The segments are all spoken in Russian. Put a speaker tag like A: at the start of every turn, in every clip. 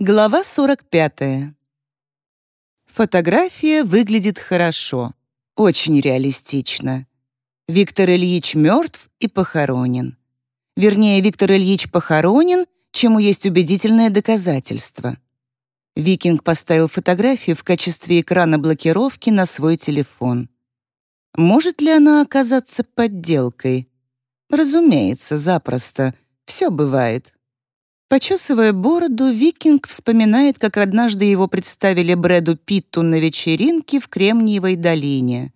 A: Глава 45. Фотография выглядит хорошо, очень реалистично. Виктор Ильич мертв и похоронен. Вернее, Виктор Ильич похоронен, чему есть убедительное доказательство. Викинг поставил фотографию в качестве экрана блокировки на свой телефон. Может ли она оказаться подделкой? Разумеется, запросто. Все бывает. Почесывая бороду, Викинг вспоминает, как однажды его представили Брэду Питту на вечеринке в Кремниевой долине.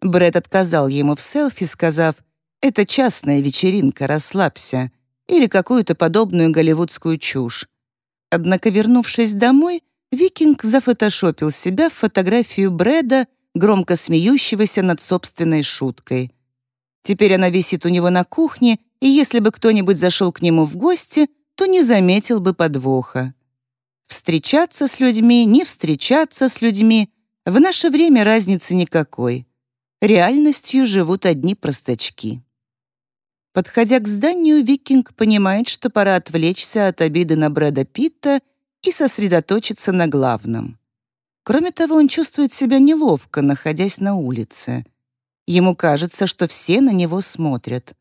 A: Брэд отказал ему в селфи, сказав «Это частная вечеринка, расслабься» или какую-то подобную голливудскую чушь. Однако, вернувшись домой, Викинг зафотошопил себя в фотографию Брэда, громко смеющегося над собственной шуткой. Теперь она висит у него на кухне, и если бы кто-нибудь зашел к нему в гости — то не заметил бы подвоха. Встречаться с людьми, не встречаться с людьми — в наше время разницы никакой. Реальностью живут одни простачки. Подходя к зданию, Викинг понимает, что пора отвлечься от обиды на Брэда Питта и сосредоточиться на главном. Кроме того, он чувствует себя неловко, находясь на улице. Ему кажется, что все на него смотрят.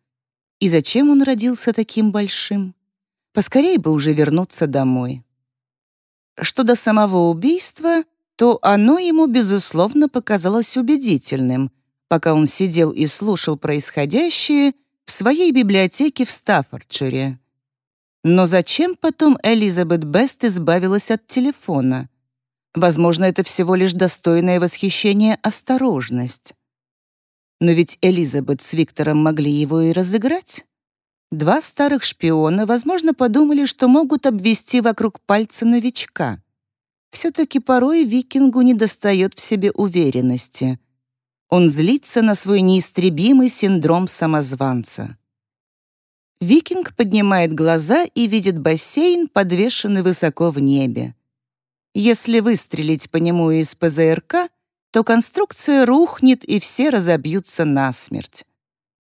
A: И зачем он родился таким большим? Поскорей бы уже вернуться домой. Что до самого убийства, то оно ему, безусловно, показалось убедительным, пока он сидел и слушал происходящее в своей библиотеке в Стаффордшире. Но зачем потом Элизабет Бест избавилась от телефона? Возможно, это всего лишь достойное восхищение осторожность. Но ведь Элизабет с Виктором могли его и разыграть. Два старых шпиона, возможно, подумали, что могут обвести вокруг пальца новичка. Все-таки порой викингу недостает в себе уверенности. Он злится на свой неистребимый синдром самозванца. Викинг поднимает глаза и видит бассейн, подвешенный высоко в небе. Если выстрелить по нему из ПЗРК, то конструкция рухнет и все разобьются насмерть.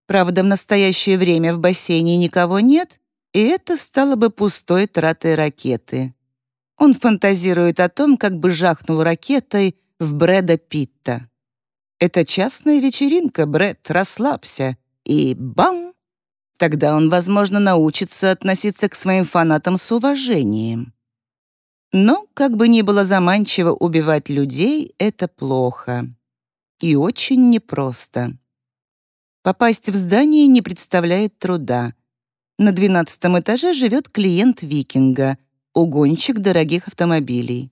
A: Правда, в настоящее время в бассейне никого нет, и это стало бы пустой тратой ракеты. Он фантазирует о том, как бы жахнул ракетой в Брэда Питта. «Это частная вечеринка, Брэд, расслабься». И бам! Тогда он, возможно, научится относиться к своим фанатам с уважением. Но, как бы ни было заманчиво убивать людей, это плохо. И очень непросто. Попасть в здание не представляет труда. На двенадцатом этаже живет клиент Викинга, угонщик дорогих автомобилей.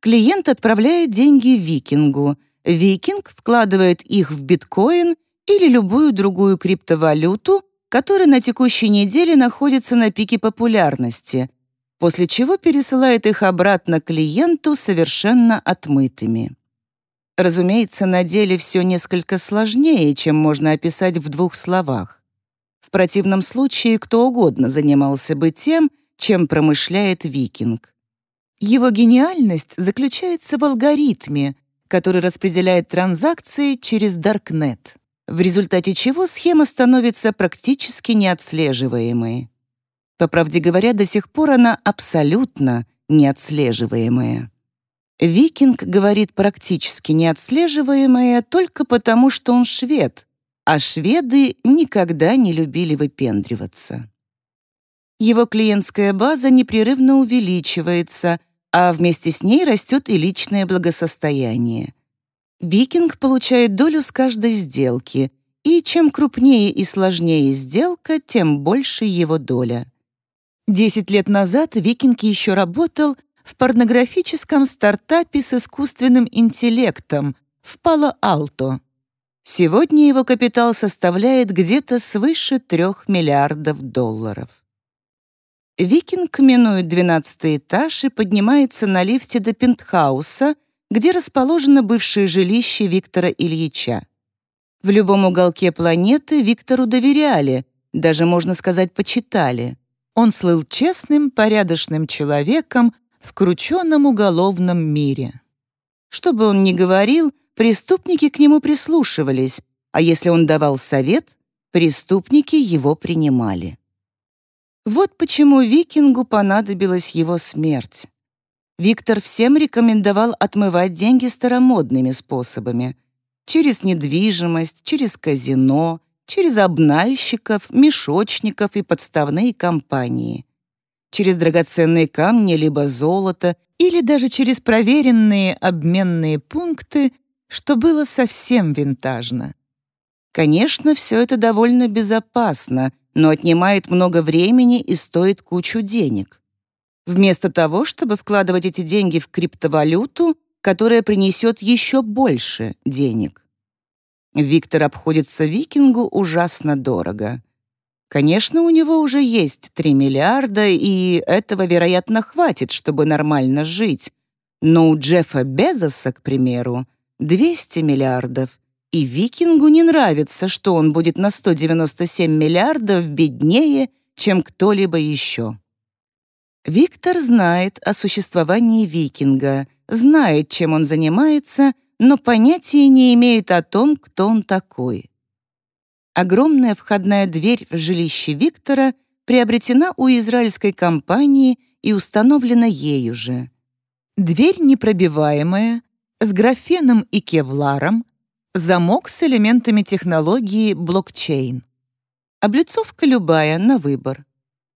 A: Клиент отправляет деньги Викингу. Викинг вкладывает их в биткоин или любую другую криптовалюту, которая на текущей неделе находится на пике популярности, после чего пересылает их обратно клиенту совершенно отмытыми. Разумеется, на деле все несколько сложнее, чем можно описать в двух словах. В противном случае кто угодно занимался бы тем, чем промышляет викинг. Его гениальность заключается в алгоритме, который распределяет транзакции через Даркнет, в результате чего схема становится практически неотслеживаемой. По правде говоря, до сих пор она абсолютно неотслеживаемая. Викинг говорит практически неотслеживаемое только потому, что он швед, а шведы никогда не любили выпендриваться. Его клиентская база непрерывно увеличивается, а вместе с ней растет и личное благосостояние. Викинг получает долю с каждой сделки, и чем крупнее и сложнее сделка, тем больше его доля. Десять лет назад Викинг еще работал в порнографическом стартапе с искусственным интеллектом в Пало-Алто. Сегодня его капитал составляет где-то свыше трех миллиардов долларов. Викинг минует 12 этаж и поднимается на лифте до пентхауса, где расположено бывшее жилище Виктора Ильича. В любом уголке планеты Виктору доверяли, даже, можно сказать, почитали. Он слыл честным, порядочным человеком, в крученном уголовном мире. Что бы он ни говорил, преступники к нему прислушивались, а если он давал совет, преступники его принимали. Вот почему викингу понадобилась его смерть. Виктор всем рекомендовал отмывать деньги старомодными способами. Через недвижимость, через казино, через обнальщиков, мешочников и подставные компании. Через драгоценные камни либо золото, или даже через проверенные обменные пункты, что было совсем винтажно. Конечно, все это довольно безопасно, но отнимает много времени и стоит кучу денег. Вместо того, чтобы вкладывать эти деньги в криптовалюту, которая принесет еще больше денег. Виктор обходится викингу ужасно дорого. Конечно, у него уже есть 3 миллиарда, и этого, вероятно, хватит, чтобы нормально жить. Но у Джеффа Безоса, к примеру, 200 миллиардов, и викингу не нравится, что он будет на 197 миллиардов беднее, чем кто-либо еще. Виктор знает о существовании викинга, знает, чем он занимается, но понятия не имеет о том, кто он такой. Огромная входная дверь в жилище Виктора приобретена у израильской компании и установлена ею же. Дверь непробиваемая, с графеном и кевларом, замок с элементами технологии блокчейн. Облицовка любая, на выбор.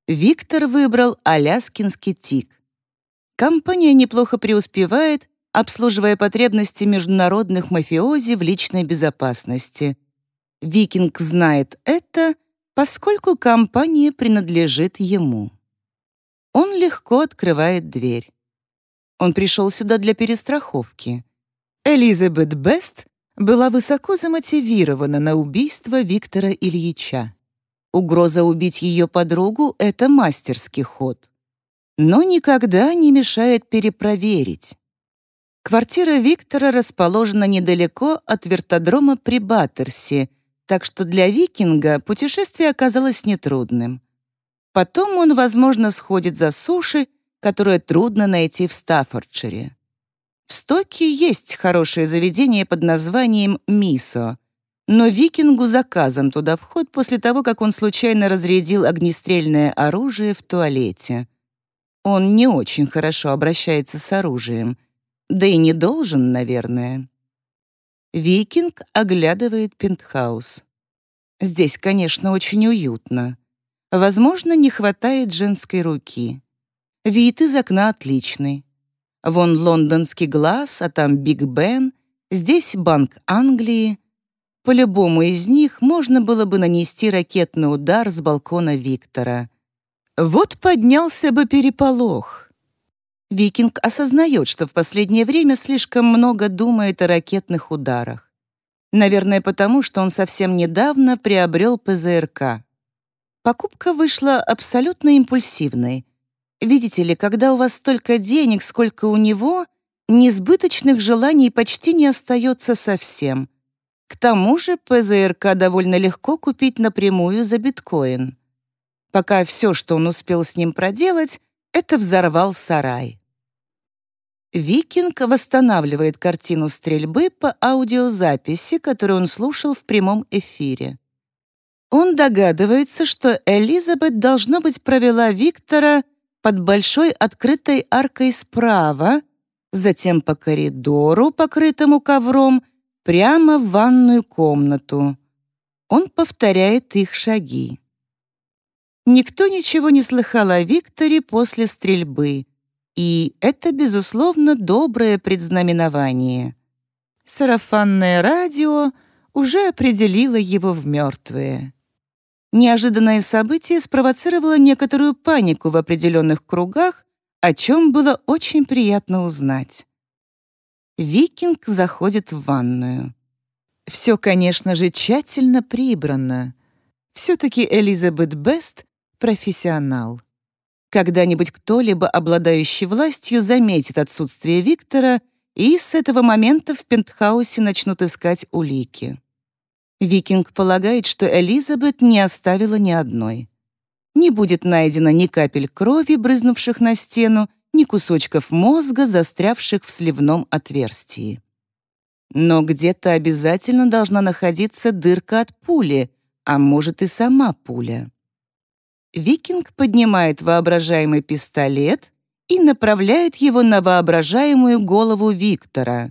A: Виктор выбрал аляскинский тик. Компания неплохо преуспевает, обслуживая потребности международных мафиози в личной безопасности — Викинг знает это, поскольку компания принадлежит ему. Он легко открывает дверь. Он пришел сюда для перестраховки. Элизабет Бест была высоко замотивирована на убийство Виктора Ильича. Угроза убить ее подругу — это мастерский ход. Но никогда не мешает перепроверить. Квартира Виктора расположена недалеко от вертодрома при Баттерсе — так что для викинга путешествие оказалось нетрудным. Потом он, возможно, сходит за суши, которое трудно найти в Стаффордшире. В Стоке есть хорошее заведение под названием «Мисо», но викингу заказан туда вход после того, как он случайно разрядил огнестрельное оружие в туалете. Он не очень хорошо обращается с оружием, да и не должен, наверное. Викинг оглядывает пентхаус. Здесь, конечно, очень уютно. Возможно, не хватает женской руки. Вид из окна отличный. Вон лондонский глаз, а там Биг Бен, здесь Банк Англии. По любому из них можно было бы нанести ракетный удар с балкона Виктора. Вот поднялся бы переполох. Викинг осознает, что в последнее время слишком много думает о ракетных ударах. Наверное, потому что он совсем недавно приобрел ПЗРК. Покупка вышла абсолютно импульсивной. Видите ли, когда у вас столько денег, сколько у него, несбыточных желаний почти не остается совсем. К тому же ПЗРК довольно легко купить напрямую за биткоин. Пока все, что он успел с ним проделать, это взорвал сарай. Викинг восстанавливает картину стрельбы по аудиозаписи, которую он слушал в прямом эфире. Он догадывается, что Элизабет, должно быть, провела Виктора под большой открытой аркой справа, затем по коридору, покрытому ковром, прямо в ванную комнату. Он повторяет их шаги. Никто ничего не слыхал о Викторе после стрельбы. И это, безусловно, доброе предзнаменование. Сарафанное радио уже определило его в мертвые. Неожиданное событие спровоцировало некоторую панику в определенных кругах, о чем было очень приятно узнать. Викинг заходит в ванную. Все, конечно же, тщательно прибрано. Все-таки Элизабет Бест — профессионал. Когда-нибудь кто-либо, обладающий властью, заметит отсутствие Виктора, и с этого момента в пентхаусе начнут искать улики. Викинг полагает, что Элизабет не оставила ни одной. Не будет найдено ни капель крови, брызнувших на стену, ни кусочков мозга, застрявших в сливном отверстии. Но где-то обязательно должна находиться дырка от пули, а может и сама пуля. Викинг поднимает воображаемый пистолет и направляет его на воображаемую голову Виктора.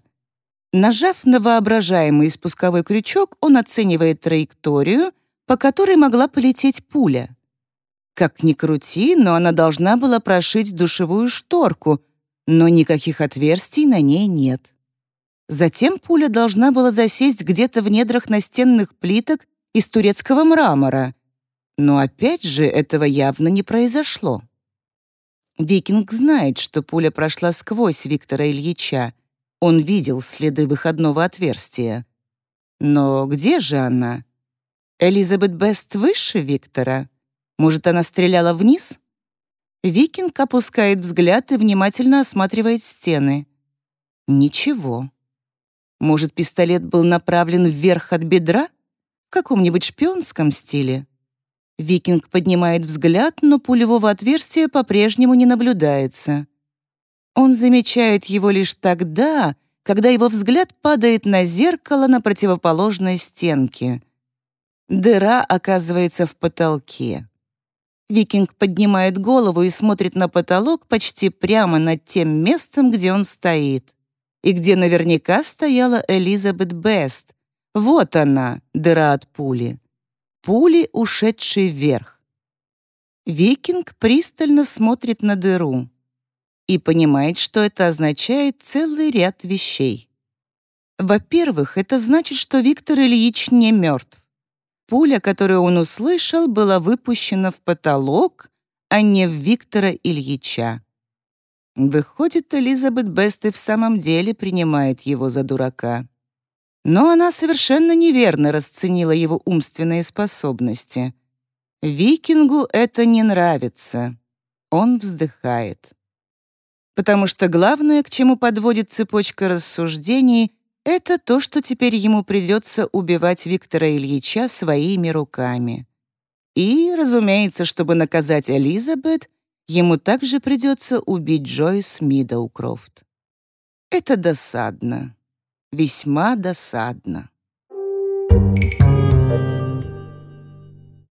A: Нажав на воображаемый спусковой крючок, он оценивает траекторию, по которой могла полететь пуля. Как ни крути, но она должна была прошить душевую шторку, но никаких отверстий на ней нет. Затем пуля должна была засесть где-то в недрах настенных плиток из турецкого мрамора. Но опять же этого явно не произошло. Викинг знает, что пуля прошла сквозь Виктора Ильича. Он видел следы выходного отверстия. Но где же она? Элизабет Бест выше Виктора? Может, она стреляла вниз? Викинг опускает взгляд и внимательно осматривает стены. Ничего. Может, пистолет был направлен вверх от бедра? В каком-нибудь шпионском стиле? Викинг поднимает взгляд, но пулевого отверстия по-прежнему не наблюдается. Он замечает его лишь тогда, когда его взгляд падает на зеркало на противоположной стенке. Дыра оказывается в потолке. Викинг поднимает голову и смотрит на потолок почти прямо над тем местом, где он стоит. И где наверняка стояла Элизабет Бест. Вот она, дыра от пули. Пули, ушедшие вверх. Викинг пристально смотрит на дыру и понимает, что это означает целый ряд вещей. Во-первых, это значит, что Виктор Ильич не мертв. Пуля, которую он услышал, была выпущена в потолок, а не в Виктора Ильича. Выходит, Элизабет Бест и в самом деле принимает его за дурака. Но она совершенно неверно расценила его умственные способности. Викингу это не нравится. Он вздыхает. Потому что главное, к чему подводит цепочка рассуждений, это то, что теперь ему придется убивать Виктора Ильича своими руками. И, разумеется, чтобы наказать Элизабет, ему также придется убить Джойс Мидоукрофт. Это досадно. Весьма досадно.